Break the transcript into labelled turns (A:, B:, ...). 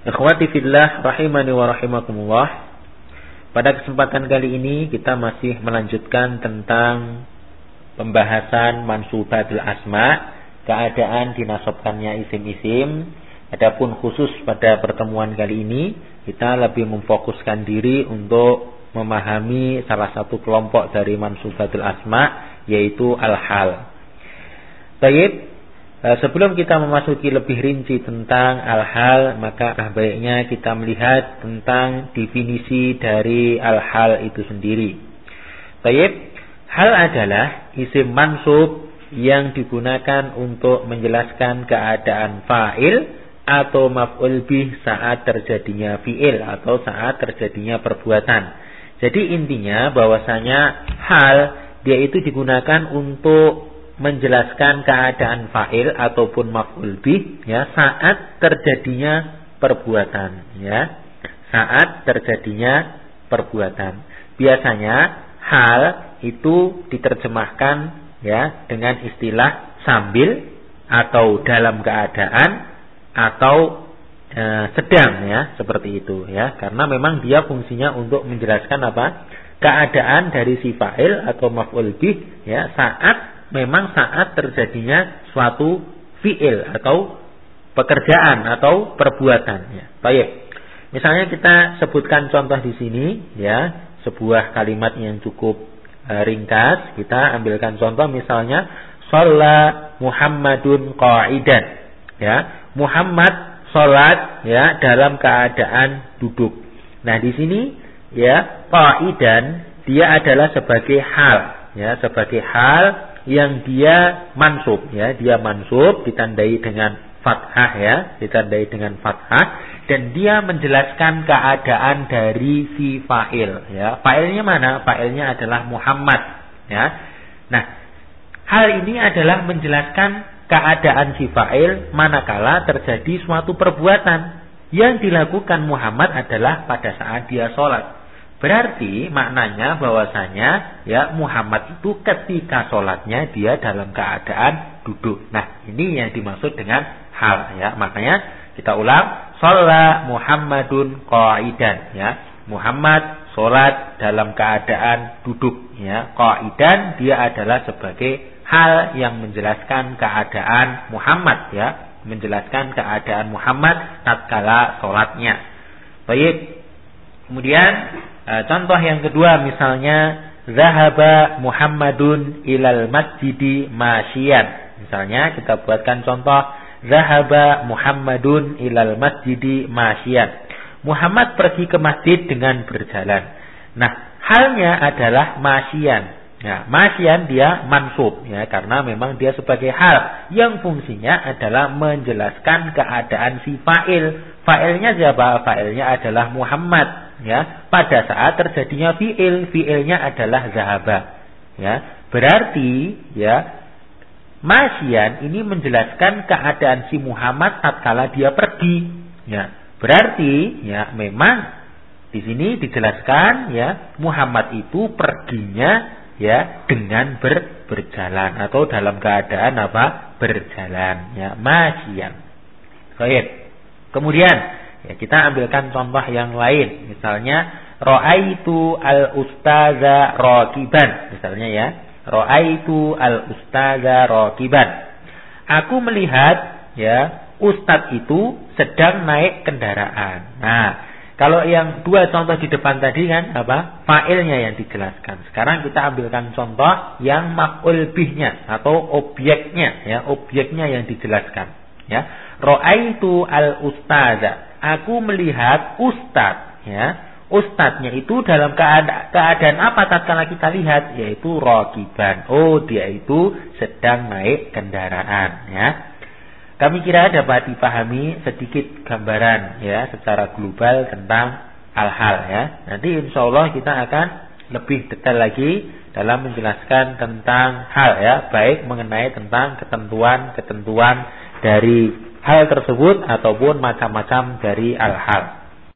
A: Ikhwati fillah rahimani wa rahimakumullah. Pada kesempatan kali ini kita masih melanjutkan tentang pembahasan mansubatul asma, keadaan dinasobkannya isim-isim. Adapun khusus pada pertemuan kali ini kita lebih memfokuskan diri untuk memahami salah satu kelompok dari mansubatul asma yaitu al-hal. Baik, sebelum kita memasuki lebih rinci tentang al-hal, maka baiknya kita melihat tentang definisi dari al-hal itu sendiri. Baik, hal adalah isim mansub yang digunakan untuk menjelaskan keadaan fa'il atau maf'ul bih saat terjadinya fi'il atau saat terjadinya perbuatan. Jadi intinya bahwasanya hal dia itu digunakan untuk menjelaskan keadaan fa'il ataupun maf'ul bih ya saat terjadinya perbuatan ya. Saat terjadinya perbuatan. Biasanya hal itu diterjemahkan ya dengan istilah sambil atau dalam keadaan atau e, sedang ya seperti itu ya. Karena memang dia fungsinya untuk menjelaskan apa? Keadaan dari si fa'il atau maf'ul bih ya saat memang saat terjadinya suatu fiil atau pekerjaan atau perbuatan ya. Baik. Misalnya kita sebutkan contoh di sini ya, sebuah kalimat yang cukup e, ringkas. Kita ambilkan contoh misalnya shalla Muhammadun qa'idan ya. Muhammad salat ya dalam keadaan duduk. Nah, di sini ya qa'idan dia adalah sebagai hal ya, sebagai hal yang dia mansub ya, dia mansub ditandai dengan fathah ya, ditandai dengan fathah dan dia menjelaskan keadaan dari si fa'il ya. Fa'ilnya mana? Fa'ilnya adalah Muhammad ya. Nah, hal ini adalah menjelaskan keadaan si fa'il manakala terjadi suatu perbuatan yang dilakukan Muhammad adalah pada saat dia sholat. Berarti maknanya bahwasanya ya Muhammad itu ketika sholatnya dia dalam keadaan duduk. Nah ini yang dimaksud dengan hal ya. Makanya kita ulang. Sholat Muhammadun qaidan ya. Muhammad sholat dalam keadaan duduk ya. Qaidan dia adalah sebagai hal yang menjelaskan keadaan Muhammad ya. Menjelaskan keadaan Muhammad tatkala sholatnya. Baik. Kemudian Eh, contoh yang kedua misalnya Zahaba Muhammadun ilal masjidi masyian. Misalnya kita buatkan contoh Zahaba Muhammadun ilal masjidi masyian. Muhammad pergi ke masjid dengan berjalan. Nah, halnya adalah masyian. Ya, masyian dia mansub ya karena memang dia sebagai hal yang fungsinya adalah menjelaskan keadaan si fa'il. Fa'ilnya siapa? Fa'ilnya adalah Muhammad ya pada saat terjadinya fiil fiilnya adalah zahaba. Ya berarti ya masyian ini menjelaskan keadaan si Muhammad tatkala dia pergi. Ya berarti ya memang di sini dijelaskan ya Muhammad itu perginya ya dengan ber, berjalan atau dalam keadaan apa? Berjalan ya masyian baik. Kemudian Ya, kita ambilkan contoh yang lain. Misalnya, Ra'aitu al-ustaza rakiban. Misalnya ya. Ra'aitu al-ustaza rakiban. Aku melihat ya, ustadz itu sedang naik kendaraan. Nah, kalau yang dua contoh di depan tadi kan apa? Fa'ilnya yang dijelaskan. Sekarang kita ambilkan contoh yang maf'ul bihnya atau objeknya ya, objeknya yang dijelaskan ya. Ra'aitu al-ustaza. Aku melihat ustad ya. Ustadznya itu dalam keadaan, keadaan apa tatkala kita lihat? Yaitu rokiban oh dia itu sedang naik kendaraan ya. Kami kira dapat dipahami sedikit gambaran ya secara global tentang hal-hal ya. Nanti insya Allah kita akan lebih detail lagi dalam menjelaskan tentang hal ya. Baik mengenai tentang ketentuan-ketentuan dari hal tersebut ataupun macam-macam dari al-hal.